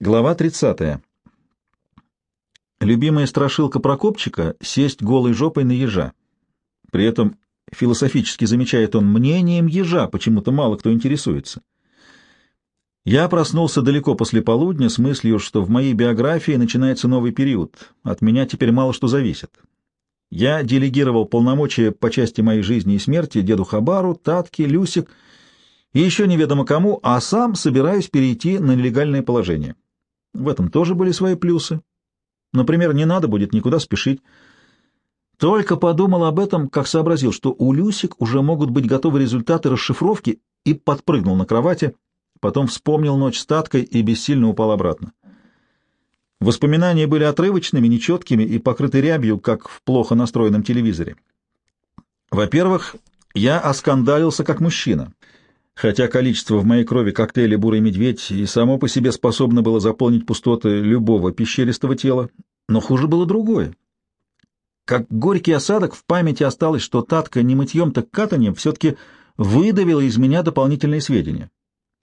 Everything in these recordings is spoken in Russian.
Глава 30. Любимая страшилка Прокопчика — сесть голой жопой на ежа. При этом философически замечает он, мнением ежа почему-то мало кто интересуется. Я проснулся далеко после полудня с мыслью, что в моей биографии начинается новый период. От меня теперь мало что зависит. Я делегировал полномочия по части моей жизни и смерти деду Хабару, Татке, Люсик и еще неведомо кому, а сам собираюсь перейти на нелегальное положение. В этом тоже были свои плюсы. Например, не надо будет никуда спешить. Только подумал об этом, как сообразил, что у Люсик уже могут быть готовы результаты расшифровки, и подпрыгнул на кровати, потом вспомнил ночь с Таткой и бессильно упал обратно. Воспоминания были отрывочными, нечеткими и покрыты рябью, как в плохо настроенном телевизоре. Во-первых, я оскандалился как мужчина — хотя количество в моей крови коктейля «Бурый медведь» и само по себе способно было заполнить пустоты любого пещеристого тела, но хуже было другое. Как горький осадок в памяти осталось, что Татка не мытьем, так катанием все-таки выдавила из меня дополнительные сведения.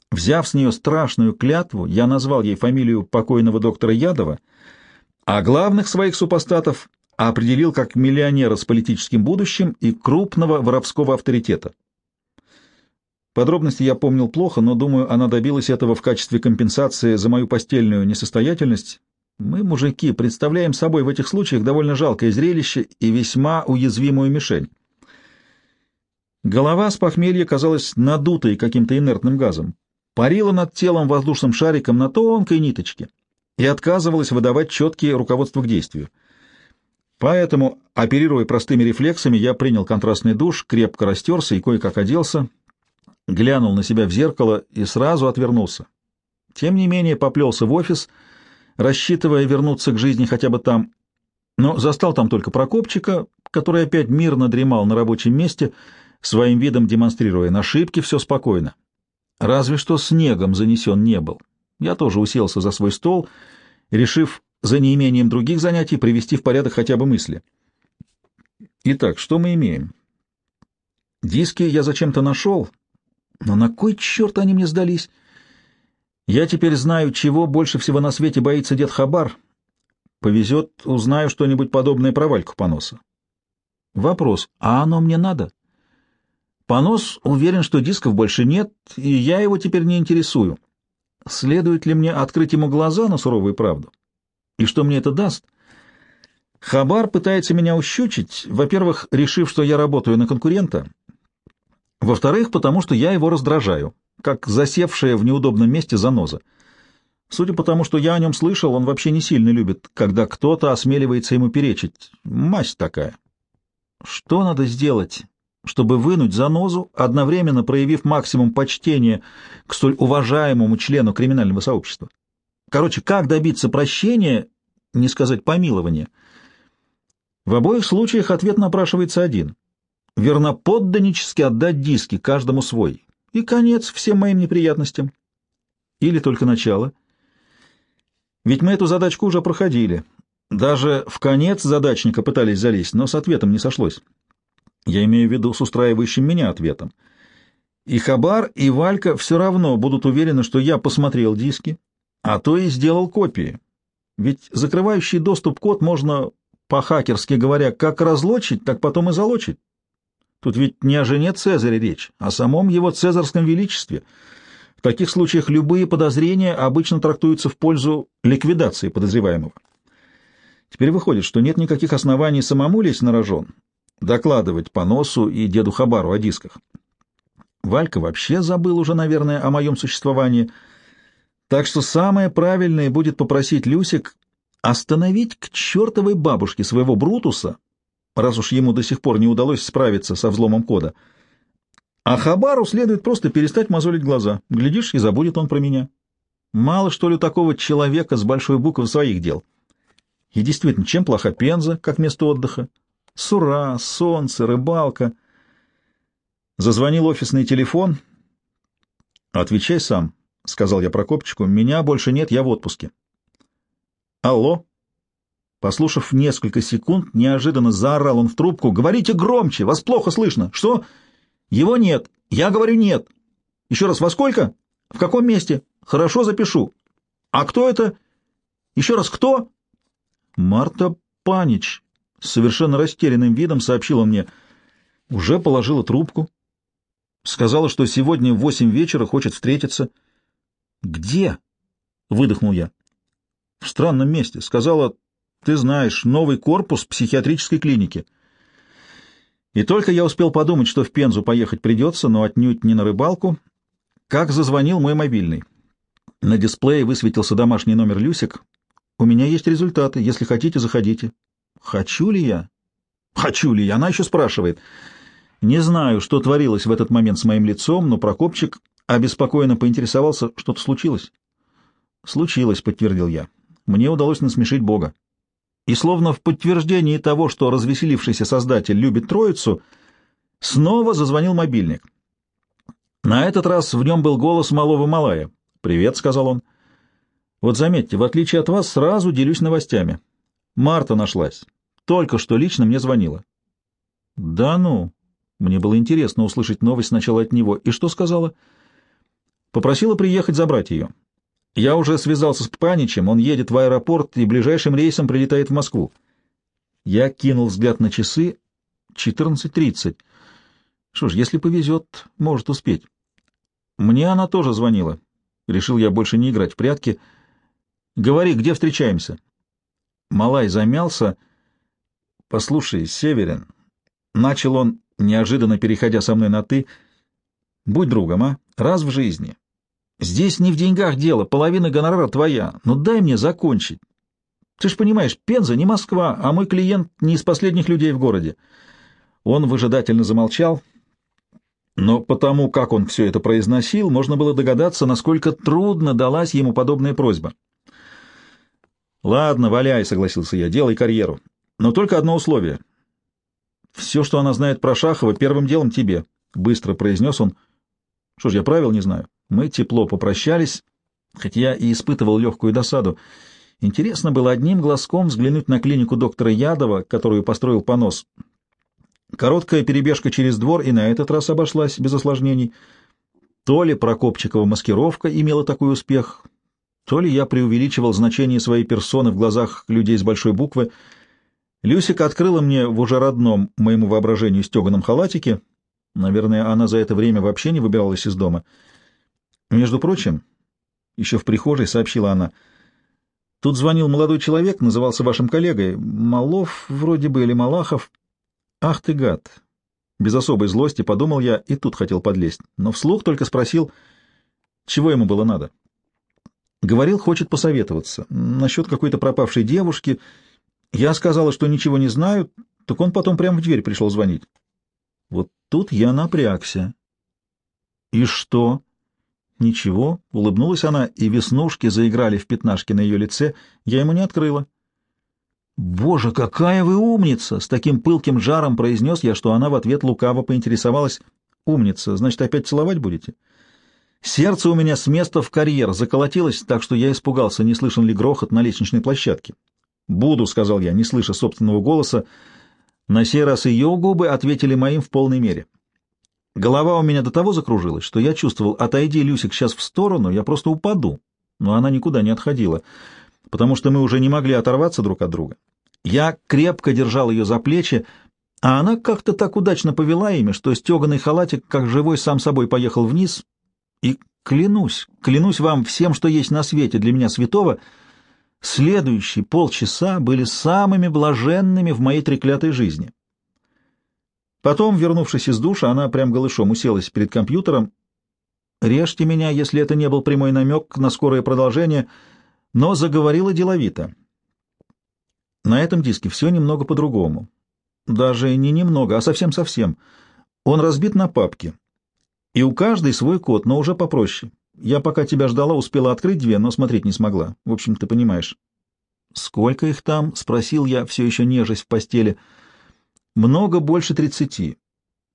Взяв с нее страшную клятву, я назвал ей фамилию покойного доктора Ядова, а главных своих супостатов определил как миллионера с политическим будущим и крупного воровского авторитета. Подробности я помнил плохо, но, думаю, она добилась этого в качестве компенсации за мою постельную несостоятельность. Мы, мужики, представляем собой в этих случаях довольно жалкое зрелище и весьма уязвимую мишень. Голова с похмелья казалась надутой каким-то инертным газом, парила над телом воздушным шариком на тонкой ниточке и отказывалась выдавать четкие руководства к действию. Поэтому, оперируя простыми рефлексами, я принял контрастный душ, крепко растерся и кое-как оделся, глянул на себя в зеркало и сразу отвернулся. Тем не менее поплелся в офис, рассчитывая вернуться к жизни хотя бы там, но застал там только Прокопчика, который опять мирно дремал на рабочем месте, своим видом демонстрируя на ошибки все спокойно. Разве что снегом занесен не был. Я тоже уселся за свой стол, решив за неимением других занятий привести в порядок хотя бы мысли. Итак, что мы имеем? Диски я зачем-то нашел, но на кой черт они мне сдались? Я теперь знаю, чего больше всего на свете боится дед Хабар. Повезет, узнаю что-нибудь подобное про Вальку Поноса. Вопрос, а оно мне надо? Понос уверен, что дисков больше нет, и я его теперь не интересую. Следует ли мне открыть ему глаза на суровую правду? И что мне это даст? Хабар пытается меня ущучить, во-первых, решив, что я работаю на конкурента, во-вторых, потому что я его раздражаю, как засевшая в неудобном месте заноза. Судя по тому, что я о нем слышал, он вообще не сильно любит, когда кто-то осмеливается ему перечить. Масть такая. Что надо сделать, чтобы вынуть занозу, одновременно проявив максимум почтения к столь уважаемому члену криминального сообщества? Короче, как добиться прощения, не сказать помилования? В обоих случаях ответ напрашивается один верноподданнически отдать диски, каждому свой. И конец всем моим неприятностям. Или только начало. Ведь мы эту задачку уже проходили. Даже в конец задачника пытались залезть, но с ответом не сошлось. Я имею в виду с устраивающим меня ответом. И Хабар, и Валька все равно будут уверены, что я посмотрел диски, а то и сделал копии. Ведь закрывающий доступ код можно, по-хакерски говоря, как разлочить, так потом и залочить. Тут ведь не о жене Цезаря речь, а о самом его цезарском величестве. В таких случаях любые подозрения обычно трактуются в пользу ликвидации подозреваемого. Теперь выходит, что нет никаких оснований самому лезть на рожон, докладывать по носу и деду Хабару о дисках. Валька вообще забыл уже, наверное, о моем существовании, так что самое правильное будет попросить Люсик остановить к чертовой бабушке своего Брутуса, раз уж ему до сих пор не удалось справиться со взломом кода. А Хабару следует просто перестать мозолить глаза. Глядишь, и забудет он про меня. Мало, что ли, такого человека с большой буквы своих дел. И действительно, чем плоха Пенза, как место отдыха? Сура, солнце, рыбалка. Зазвонил офисный телефон. «Отвечай сам», — сказал я Прокопчику. «Меня больше нет, я в отпуске». «Алло?» Послушав несколько секунд, неожиданно заорал он в трубку. «Говорите громче! Вас плохо слышно! Что? Его нет! Я говорю нет! Еще раз, во сколько? В каком месте? Хорошо, запишу. А кто это? Еще раз, кто? Марта Панич, с совершенно растерянным видом сообщила мне. Уже положила трубку. Сказала, что сегодня в восемь вечера хочет встретиться. Где? Выдохнул я. В странном месте. Сказала, ты знаешь, новый корпус психиатрической клиники. И только я успел подумать, что в Пензу поехать придется, но отнюдь не на рыбалку, как зазвонил мой мобильный. На дисплее высветился домашний номер Люсик. «У меня есть результаты. Если хотите, заходите». «Хочу ли я?» «Хочу ли я?» Она еще спрашивает. Не знаю, что творилось в этот момент с моим лицом, но Прокопчик обеспокоенно поинтересовался, что-то случилось. «Случилось», — подтвердил я. «Мне удалось насмешить Бога». И словно в подтверждении того, что развеселившийся создатель любит троицу, снова зазвонил мобильник. На этот раз в нем был голос малого Малая. «Привет», — сказал он. «Вот заметьте, в отличие от вас, сразу делюсь новостями. Марта нашлась. Только что лично мне звонила». «Да ну!» Мне было интересно услышать новость сначала от него. И что сказала? Попросила приехать забрать ее. Я уже связался с Паничем, он едет в аэропорт и ближайшим рейсом прилетает в Москву. Я кинул взгляд на часы. 14.30. Что ж, если повезет, может успеть. Мне она тоже звонила. Решил я больше не играть в прятки. Говори, где встречаемся? Малай замялся. Послушай, Северин, начал он, неожиданно переходя со мной на «ты», будь другом, а? Раз в жизни. Здесь не в деньгах дело, половина гонорара твоя, но дай мне закончить. Ты ж понимаешь, Пенза не Москва, а мой клиент не из последних людей в городе. Он выжидательно замолчал, но потому, как он все это произносил, можно было догадаться, насколько трудно далась ему подобная просьба. «Ладно, валяй», — согласился я, — «делай карьеру. Но только одно условие. Все, что она знает про Шахова, первым делом тебе», — быстро произнес он. «Что ж, я правил не знаю». Мы тепло попрощались, хоть я и испытывал легкую досаду. Интересно было одним глазком взглянуть на клинику доктора Ядова, которую построил понос. Короткая перебежка через двор и на этот раз обошлась без осложнений. То ли Прокопчикова маскировка имела такой успех, то ли я преувеличивал значение своей персоны в глазах людей с большой буквы. Люсика открыла мне в уже родном моему воображению стеганом халатике. Наверное, она за это время вообще не выбиралась из дома — между прочим, еще в прихожей сообщила она, тут звонил молодой человек, назывался вашим коллегой, Малов вроде бы или Малахов. Ах ты гад! Без особой злости подумал я и тут хотел подлезть, но вслух только спросил, чего ему было надо. Говорил, хочет посоветоваться насчет какой-то пропавшей девушки. Я сказала, что ничего не знаю, так он потом прямо в дверь пришел звонить. Вот тут я напрягся. — И что? Ничего, улыбнулась она, и веснушки заиграли в пятнашке на ее лице. Я ему не открыла. «Боже, какая вы умница!» — с таким пылким жаром произнес я, что она в ответ лукаво поинтересовалась. «Умница, значит, опять целовать будете?» Сердце у меня с места в карьер заколотилось, так что я испугался, не слышен ли грохот на лестничной площадке. «Буду», — сказал я, не слыша собственного голоса. На сей раз ее губы ответили моим в полной мере. Голова у меня до того закружилась, что я чувствовал, отойди, Люсик, сейчас в сторону, я просто упаду. Но она никуда не отходила, потому что мы уже не могли оторваться друг от друга. Я крепко держал ее за плечи, а она как-то так удачно повела ими, что стеганый халатик, как живой, сам собой поехал вниз. И клянусь, клянусь вам всем, что есть на свете для меня святого, следующие полчаса были самыми блаженными в моей треклятой жизни. Потом, вернувшись из душа, она прям голышом уселась перед компьютером. «Режьте меня, если это не был прямой намек на скорое продолжение», но заговорила деловито. На этом диске все немного по-другому. Даже не немного, а совсем-совсем. Он разбит на папки. И у каждой свой код, но уже попроще. Я пока тебя ждала, успела открыть две, но смотреть не смогла. В общем, ты понимаешь. «Сколько их там?» — спросил я, все еще нежесть в постели — много больше тридцати.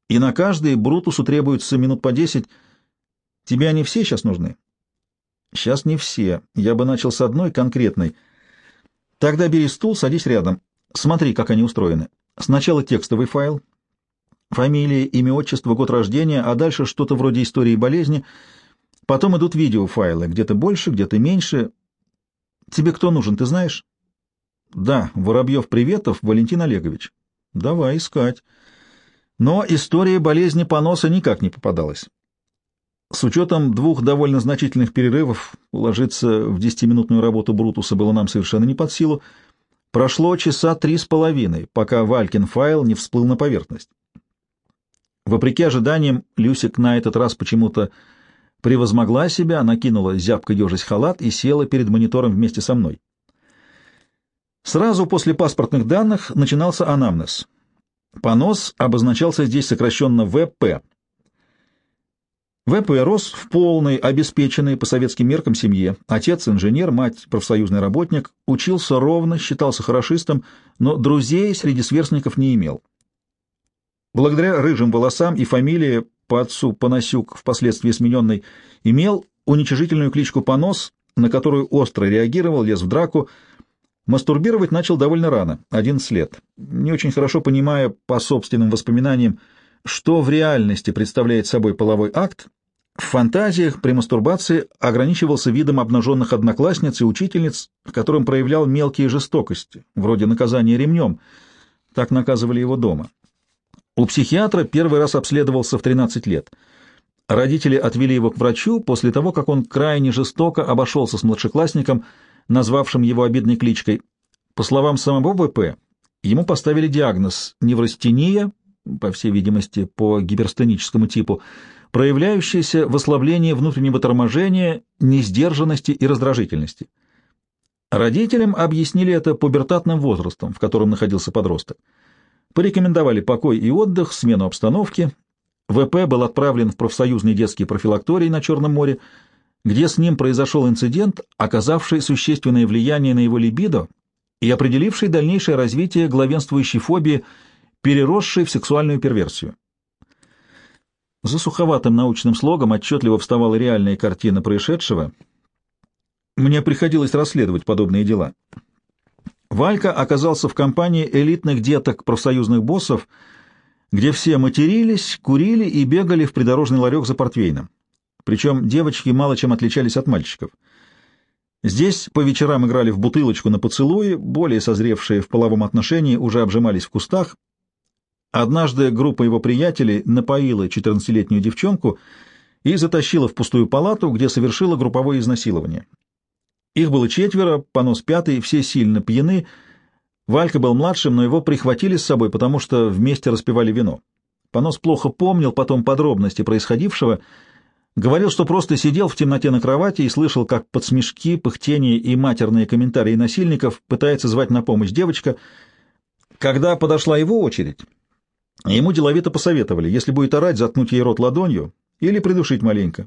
И на каждый Брутусу требуется минут по десять. Тебе они все сейчас нужны? Сейчас не все. Я бы начал с одной конкретной. Тогда бери стул, садись рядом. Смотри, как они устроены. Сначала текстовый файл, фамилия, имя, отчество, год рождения, а дальше что-то вроде истории болезни. Потом идут видеофайлы, где-то больше, где-то меньше. Тебе кто нужен, ты знаешь? Да, Воробьев-Приветов Валентин Олегович. Давай искать. Но история болезни поноса никак не попадалась. С учетом двух довольно значительных перерывов уложиться в десятиминутную работу Брутуса было нам совершенно не под силу. Прошло часа три с половиной, пока Валькин файл не всплыл на поверхность. Вопреки ожиданиям, Люсик на этот раз почему-то превозмогла себя, накинула зябко ежась халат и села перед монитором вместе со мной. Сразу после паспортных данных начинался анамнез. Понос обозначался здесь сокращенно ВП. ВП рос в полной, обеспеченной по советским меркам семье. Отец — инженер, мать — профсоюзный работник, учился ровно, считался хорошистом, но друзей среди сверстников не имел. Благодаря рыжим волосам и фамилии по отцу Панасюк, впоследствии смененный, имел уничижительную кличку Понос, на которую остро реагировал, лез в драку, Мастурбировать начал довольно рано, 11 лет, не очень хорошо понимая по собственным воспоминаниям, что в реальности представляет собой половой акт, в фантазиях при мастурбации ограничивался видом обнаженных одноклассниц и учительниц, которым проявлял мелкие жестокости, вроде наказания ремнем. Так наказывали его дома. У психиатра первый раз обследовался в 13 лет. Родители отвели его к врачу после того, как он крайне жестоко обошелся с младшеклассником, назвавшим его обидной кличкой. По словам самого ВП, ему поставили диагноз неврастения, по всей видимости, по гиперстеническому типу, проявляющийся в ослаблении внутреннего торможения, несдержанности и раздражительности. Родителям объяснили это пубертатным возрастом, в котором находился подросток. Порекомендовали покой и отдых, смену обстановки. ВП был отправлен в профсоюзный детский профилакторий на Черном море, где с ним произошел инцидент, оказавший существенное влияние на его либидо и определивший дальнейшее развитие главенствующей фобии, переросшей в сексуальную перверсию. За суховатым научным слогом отчетливо вставала реальная картина происшедшего. Мне приходилось расследовать подобные дела. Валька оказался в компании элитных деток профсоюзных боссов, где все матерились, курили и бегали в придорожный ларек за портвейном. Причем девочки мало чем отличались от мальчиков. Здесь по вечерам играли в бутылочку на поцелуи, более созревшие в половом отношении уже обжимались в кустах. Однажды группа его приятелей напоила 14-летнюю девчонку и затащила в пустую палату, где совершила групповое изнасилование. Их было четверо, понос пятый, все сильно пьяны. Валька был младшим, но его прихватили с собой, потому что вместе распивали вино. Понос плохо помнил потом подробности происходившего — Говорил, что просто сидел в темноте на кровати и слышал, как под смешки, пыхтение и матерные комментарии насильников пытается звать на помощь девочка. Когда подошла его очередь, ему деловито посоветовали, если будет орать, заткнуть ей рот ладонью или придушить маленько.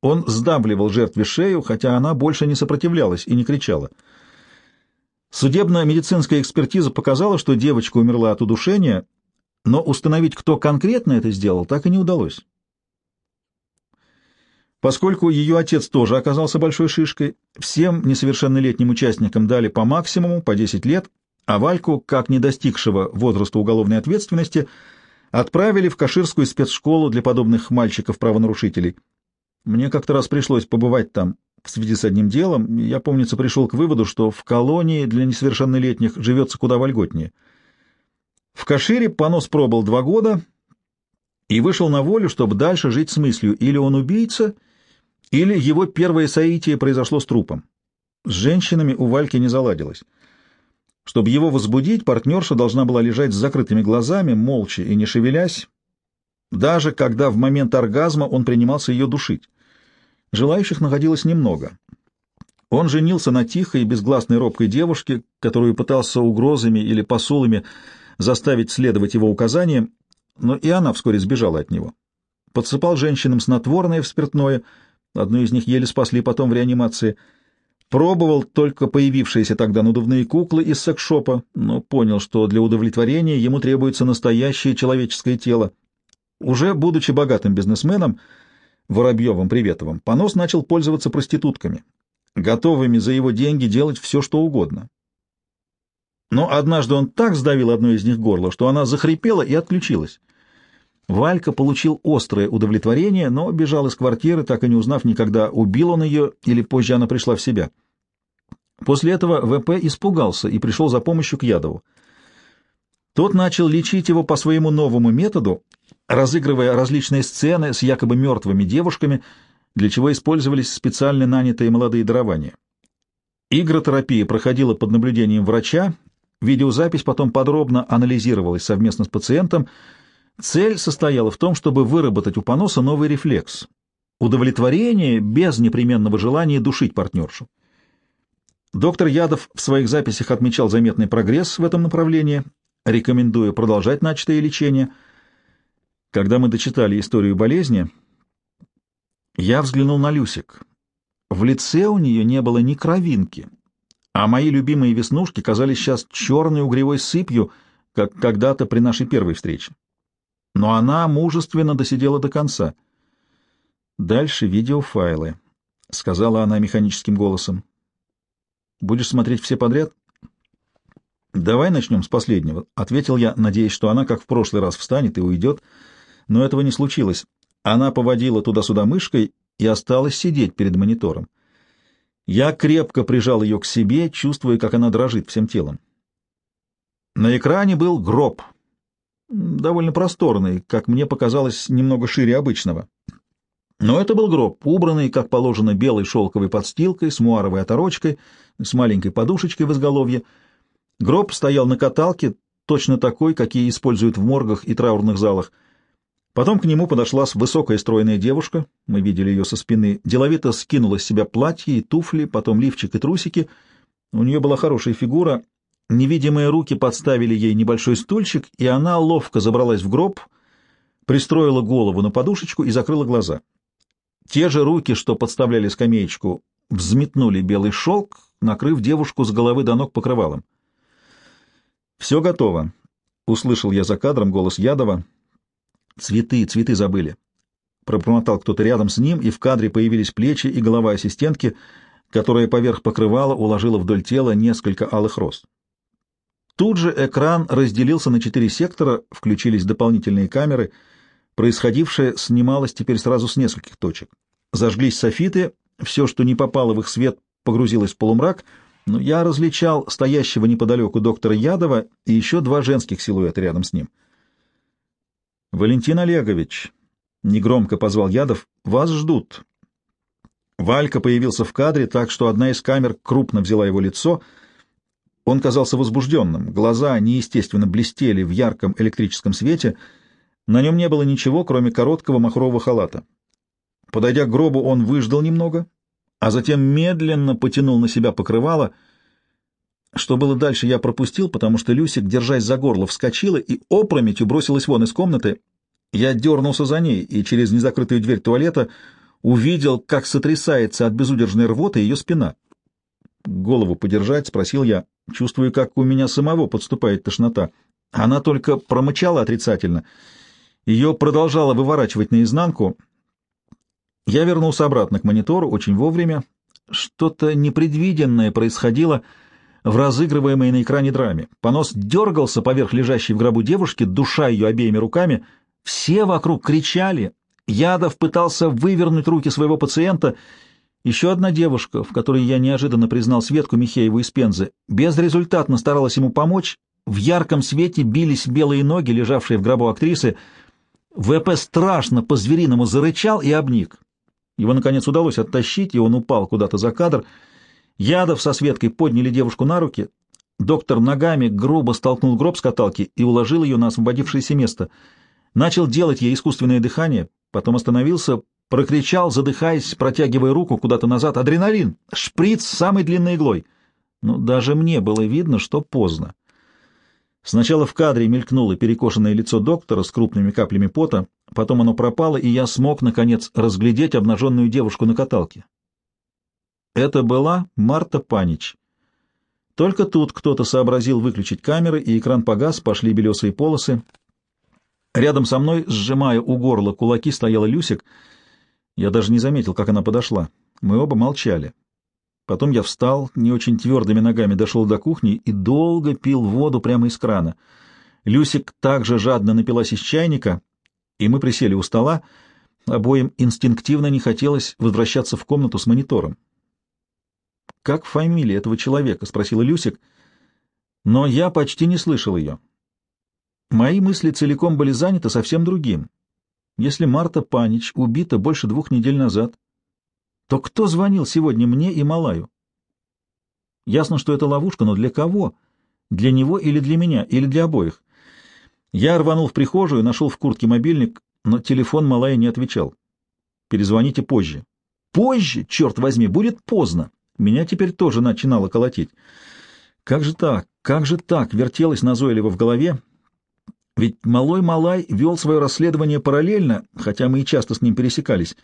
Он сдавливал жертве шею, хотя она больше не сопротивлялась и не кричала. Судебно-медицинская экспертиза показала, что девочка умерла от удушения, но установить, кто конкретно это сделал, так и не удалось. Поскольку ее отец тоже оказался большой шишкой, всем несовершеннолетним участникам дали по максимуму, по 10 лет, а Вальку, как не достигшего возраста уголовной ответственности, отправили в Каширскую спецшколу для подобных мальчиков-правонарушителей. Мне как-то раз пришлось побывать там в связи с одним делом, я, помнится, пришел к выводу, что в колонии для несовершеннолетних живется куда вольготнее. В Кашире понос пробыл два года и вышел на волю, чтобы дальше жить с мыслью, или он убийца, или его первое соитие произошло с трупом. С женщинами у Вальки не заладилось. Чтобы его возбудить, партнерша должна была лежать с закрытыми глазами, молча и не шевелясь, даже когда в момент оргазма он принимался ее душить. Желающих находилось немного. Он женился на тихой и безгласной робкой девушке, которую пытался угрозами или посулами заставить следовать его указаниям, но и она вскоре сбежала от него. Подсыпал женщинам снотворное в спиртное — Одну из них еле спасли потом в реанимации. Пробовал только появившиеся тогда надувные куклы из секшопа, но понял, что для удовлетворения ему требуется настоящее человеческое тело. Уже будучи богатым бизнесменом, Воробьевым Приветовым, Понос начал пользоваться проститутками, готовыми за его деньги делать все, что угодно. Но однажды он так сдавил одну из них горло, что она захрипела и отключилась. Валька получил острое удовлетворение, но бежал из квартиры, так и не узнав никогда, убил он ее или позже она пришла в себя. После этого ВП испугался и пришел за помощью к Ядову. Тот начал лечить его по своему новому методу, разыгрывая различные сцены с якобы мертвыми девушками, для чего использовались специально нанятые молодые дарования. Игротерапия проходила под наблюдением врача, видеозапись потом подробно анализировалась совместно с пациентом. Цель состояла в том, чтобы выработать у поноса новый рефлекс — удовлетворение без непременного желания душить партнершу. Доктор Ядов в своих записях отмечал заметный прогресс в этом направлении, рекомендуя продолжать начатое лечение. Когда мы дочитали историю болезни, я взглянул на Люсик. В лице у нее не было ни кровинки, а мои любимые веснушки казались сейчас черной угревой сыпью, как когда-то при нашей первой встрече. Но она мужественно досидела до конца. Дальше видеофайлы, — сказала она механическим голосом. Будешь смотреть все подряд? Давай начнем с последнего, — ответил я, надеясь, что она, как в прошлый раз, встанет и уйдет. Но этого не случилось. Она поводила туда-сюда мышкой и осталась сидеть перед монитором. Я крепко прижал ее к себе, чувствуя, как она дрожит всем телом. На экране был гроб, довольно просторный, как мне показалось, немного шире обычного. Но это был гроб, убранный, как положено, белой шелковой подстилкой, с муаровой оторочкой, с маленькой подушечкой в изголовье. Гроб стоял на каталке, точно такой, какие используют в моргах и траурных залах. Потом к нему подошла высокая стройная девушка, мы видели ее со спины, деловито скинула с себя платье и туфли, потом лифчик и трусики. У нее была хорошая фигура, невидимые руки подставили ей небольшой стульчик, и она ловко забралась в гроб, пристроила голову на подушечку и закрыла глаза. Те же руки, что подставляли скамеечку, взметнули белый шелк, накрыв девушку с головы до ног покрывалом. «Все готово», — услышал я за кадром голос Ядова. «Цветы, цветы забыли». Пробормотал кто-то рядом с ним, и в кадре появились плечи и голова ассистентки, которая поверх покрывала уложила вдоль тела несколько алых роз. Тут же экран разделился на четыре сектора, включились дополнительные камеры — Происходившее снималось теперь сразу с нескольких точек. Зажглись софиты, все, что не попало в их свет, погрузилось в полумрак, но я различал стоящего неподалеку доктора Ядова и еще два женских силуэта рядом с ним. «Валентин Олегович», — негромко позвал Ядов, — «вас ждут». Валька появился в кадре, так что одна из камер крупно взяла его лицо. Он казался возбужденным, глаза неестественно блестели в ярком электрическом свете — на нем не было ничего, кроме короткого махрового халата. Подойдя к гробу, он выждал немного, а затем медленно потянул на себя покрывало. Что было дальше, я пропустил, потому что Люсик, держась за горло, вскочила и опрометью бросилась вон из комнаты. Я дернулся за ней и через незакрытую дверь туалета увидел, как сотрясается от безудержной рвоты ее спина. «Голову подержать?» — спросил я, чувствуя, как у меня самого подступает тошнота. Она только промычала отрицательно — ее продолжало выворачивать наизнанку. Я вернулся обратно к монитору очень вовремя. Что-то непредвиденное происходило в разыгрываемой на экране драме. Понос дергался поверх лежащей в гробу девушки, душа ее обеими руками. Все вокруг кричали. Ядов пытался вывернуть руки своего пациента. Еще одна девушка, в которой я неожиданно признал Светку Михееву из Пензы, безрезультатно старалась ему помочь. В ярком свете бились белые ноги, лежавшие в гробу актрисы — ВП страшно по-звериному зарычал и обник. Его, наконец, удалось оттащить, и он упал куда-то за кадр. Ядов со Светкой подняли девушку на руки. Доктор ногами грубо столкнул гроб с каталки и уложил ее на освободившееся место. Начал делать ей искусственное дыхание, потом остановился, прокричал, задыхаясь, протягивая руку куда-то назад. «Адреналин! Шприц с самой длинной иглой!» Но даже мне было видно, что поздно. Сначала в кадре мелькнуло перекошенное лицо доктора с крупными каплями пота, потом оно пропало, и я смог, наконец, разглядеть обнаженную девушку на каталке. Это была Марта Панич. Только тут кто-то сообразил выключить камеры, и экран погас, пошли белесые полосы. Рядом со мной, сжимая у горла кулаки, стояла Люсик. Я даже не заметил, как она подошла. Мы оба молчали. Потом я встал, не очень твердыми ногами дошел до кухни и долго пил воду прямо из крана. Люсик также жадно напилась из чайника, и мы присели у стола. Обоим инстинктивно не хотелось возвращаться в комнату с монитором. как фамилия этого человека?» — спросила Люсик. Но я почти не слышал ее. Мои мысли целиком были заняты совсем другим. Если Марта Панич убита больше двух недель назад, то кто звонил сегодня мне и Малаю? Ясно, что это ловушка, но для кого? Для него или для меня, или для обоих? Я рванул в прихожую, нашел в куртке мобильник, но телефон Малая не отвечал. Перезвоните позже. Позже, черт возьми, будет поздно. Меня теперь тоже начинало колотить. Как же так? Как же так? Вертелось назойливо в голове. Ведь Малой Малай вел свое расследование параллельно, хотя мы и часто с ним пересекались.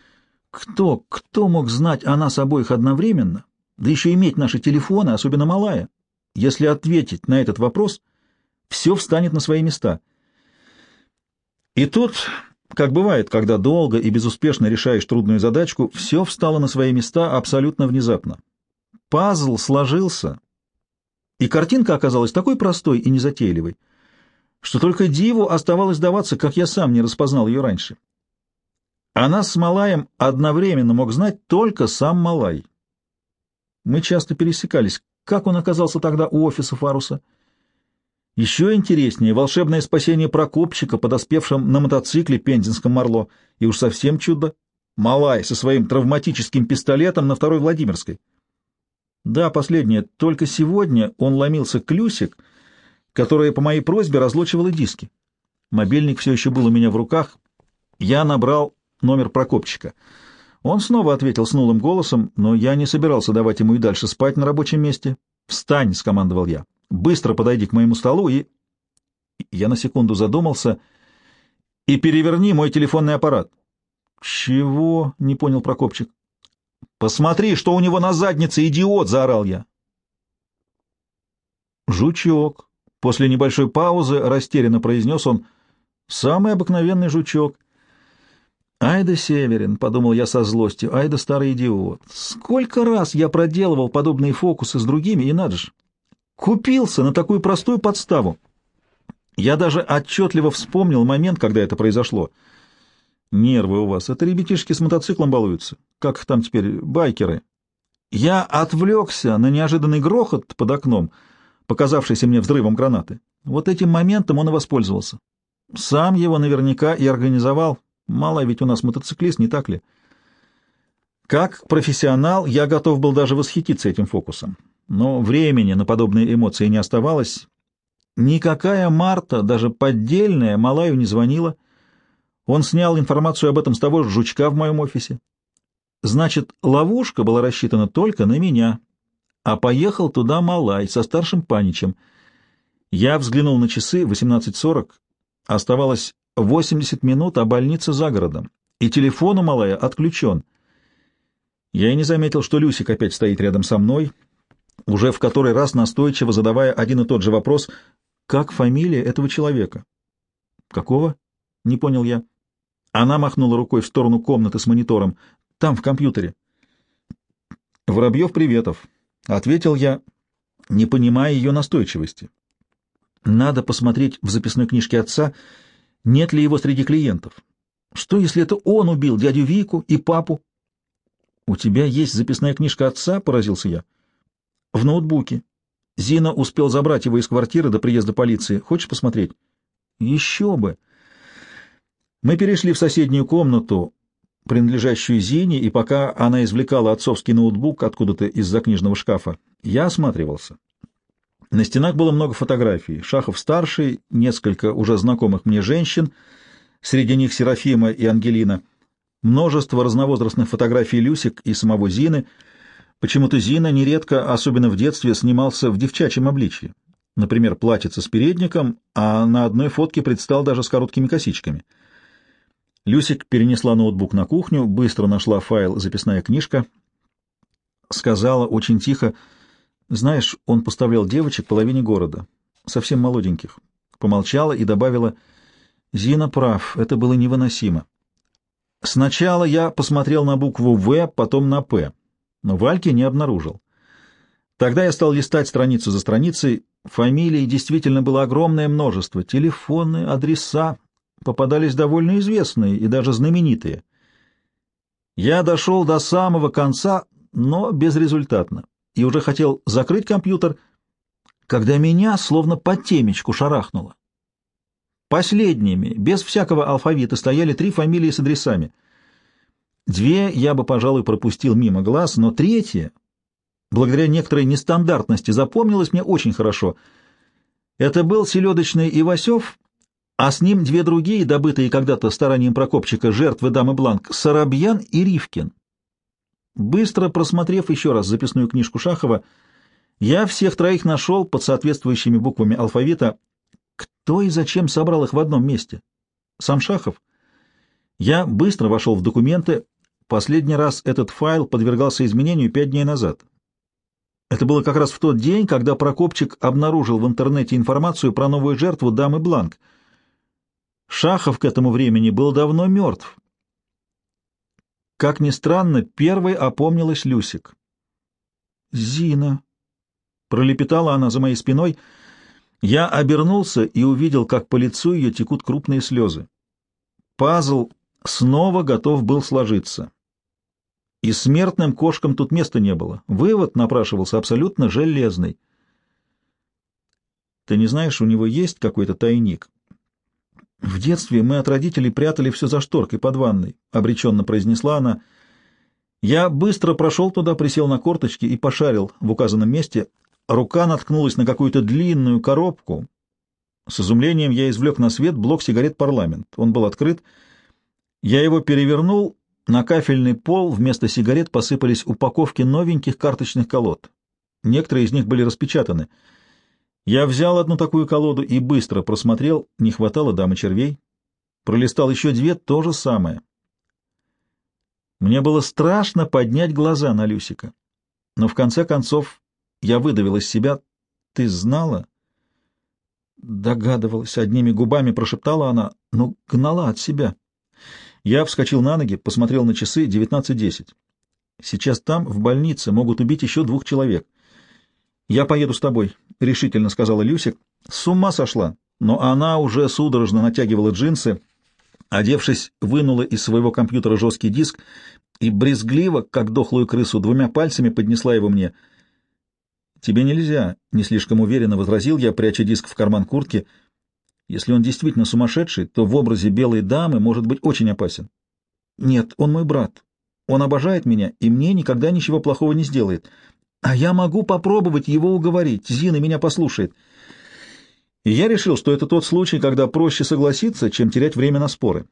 Кто, кто мог знать о нас обоих одновременно, да еще иметь наши телефоны, особенно Малая? Если ответить на этот вопрос, все встанет на свои места. И тут, как бывает, когда долго и безуспешно решаешь трудную задачку, все встало на свои места абсолютно внезапно. Пазл сложился, и картинка оказалась такой простой и незатейливой, что только Диву оставалось даваться, как я сам не распознал ее раньше. Она с Малаем одновременно мог знать только сам Малай. Мы часто пересекались. Как он оказался тогда у офиса Фаруса? Еще интереснее волшебное спасение Прокопчика, подоспевшим на мотоцикле Пензенском Марло, и уж совсем чудо — Малай со своим травматическим пистолетом на второй Владимирской. Да, последнее. Только сегодня он ломился к Люсик, которая по моей просьбе разлочивала диски. Мобильник все еще был у меня в руках. Я набрал номер Прокопчика. Он снова ответил с нулым голосом, но я не собирался давать ему и дальше спать на рабочем месте. «Встань!» — скомандовал я. «Быстро подойди к моему столу и...» Я на секунду задумался. «И переверни мой телефонный аппарат». «Чего?» — не понял Прокопчик. «Посмотри, что у него на заднице, идиот!» — заорал я. «Жучок!» — после небольшой паузы растерянно произнес он. «Самый обыкновенный жучок». «Ай Северин!» — подумал я со злостью. «Ай старый идиот! Сколько раз я проделывал подобные фокусы с другими, и надо же! Купился на такую простую подставу!» Я даже отчетливо вспомнил момент, когда это произошло — Нервы у вас. Это ребятишки с мотоциклом балуются. Как их там теперь, байкеры. Я отвлекся на неожиданный грохот под окном, показавшийся мне взрывом гранаты. Вот этим моментом он и воспользовался. Сам его наверняка и организовал. Мало ведь у нас мотоциклист, не так ли? Как профессионал я готов был даже восхититься этим фокусом. Но времени на подобные эмоции не оставалось. Никакая Марта, даже поддельная, Малаю не звонила — он снял информацию об этом с того жучка в моем офисе. Значит, ловушка была рассчитана только на меня, а поехал туда Малай со старшим паничем. Я взглянул на часы, 18.40, оставалось 80 минут, а больница за городом, и телефон у Малая отключен. Я и не заметил, что Люсик опять стоит рядом со мной, уже в который раз настойчиво задавая один и тот же вопрос, как фамилия этого человека? Какого? Не понял я. Она махнула рукой в сторону комнаты с монитором. Там, в компьютере. «Воробьев Приветов», — ответил я, не понимая ее настойчивости. «Надо посмотреть в записной книжке отца, нет ли его среди клиентов. Что, если это он убил дядю Вику и папу?» «У тебя есть записная книжка отца?» — поразился я. «В ноутбуке. Зина успел забрать его из квартиры до приезда полиции. Хочешь посмотреть?» «Еще бы!» Мы перешли в соседнюю комнату, принадлежащую Зине, и пока она извлекала отцовский ноутбук откуда-то из-за книжного шкафа, я осматривался. На стенах было много фотографий. Шахов-старший, несколько уже знакомых мне женщин, среди них Серафима и Ангелина, множество разновозрастных фотографий Люсик и самого Зины. Почему-то Зина нередко, особенно в детстве, снимался в девчачьем обличье. Например, платьице с передником, а на одной фотке предстал даже с короткими косичками — Люсик перенесла ноутбук на кухню, быстро нашла файл «Записная книжка». Сказала очень тихо, «Знаешь, он поставлял девочек половине города, совсем молоденьких». Помолчала и добавила, «Зина прав, это было невыносимо. Сначала я посмотрел на букву «В», потом на «П», но Вальки не обнаружил. Тогда я стал листать страницу за страницей. Фамилий действительно было огромное множество. Телефоны, адреса, попадались довольно известные и даже знаменитые. Я дошел до самого конца, но безрезультатно, и уже хотел закрыть компьютер, когда меня словно по темечку шарахнуло. Последними, без всякого алфавита, стояли три фамилии с адресами. Две я бы, пожалуй, пропустил мимо глаз, но третья, благодаря некоторой нестандартности, запомнилась мне очень хорошо. Это был селедочный Ивасев, а с ним две другие, добытые когда-то старанием Прокопчика, жертвы дамы Бланк, Сарабьян и Ривкин. Быстро просмотрев еще раз записную книжку Шахова, я всех троих нашел под соответствующими буквами алфавита, кто и зачем собрал их в одном месте? Сам Шахов? Я быстро вошел в документы. Последний раз этот файл подвергался изменению пять дней назад. Это было как раз в тот день, когда Прокопчик обнаружил в интернете информацию про новую жертву дамы Бланк. Шахов к этому времени был давно мертв. Как ни странно, первой опомнилась Люсик. «Зина!» — пролепетала она за моей спиной — я обернулся и увидел, как по лицу ее текут крупные слезы. Пазл снова готов был сложиться. И смертным кошкам тут места не было. Вывод напрашивался абсолютно железный. Ты не знаешь, у него есть какой-то тайник? В детстве мы от родителей прятали все за шторкой под ванной, — обреченно произнесла она. Я быстро прошел туда, присел на корточки и пошарил в указанном месте. Рука наткнулась на какую-то длинную коробку. С изумлением я извлек на свет блок сигарет «Парламент». Он был открыт. Я его перевернул. На кафельный пол вместо сигарет посыпались упаковки новеньких карточных колод. Некоторые из них были распечатаны. Я взял одну такую колоду и быстро просмотрел. Не хватало дамы червей. Пролистал еще две, то же самое. Мне было страшно поднять глаза на Люсика. Но в конце концов я выдавил из себя. «Ты знала?» Догадывалась, одними губами прошептала она, но гнала от себя. Я вскочил на ноги, посмотрел на часы, девятнадцать десять. Сейчас там, в больнице, могут убить еще двух человек. «Я поеду с тобой», — решительно сказала Люсик. С ума сошла, но она уже судорожно натягивала джинсы, одевшись, вынула из своего компьютера жесткий диск и брезгливо, как дохлую крысу, двумя пальцами поднесла его мне — «Тебе нельзя», — не слишком уверенно возразил я, пряча диск в карман куртки. «Если он действительно сумасшедший, то в образе белой дамы может быть очень опасен». «Нет, он мой брат. Он обожает меня, и мне никогда ничего плохого не сделает. А я могу попробовать его уговорить. Зина меня послушает». И я решил, что это тот случай, когда проще согласиться, чем терять время на споры.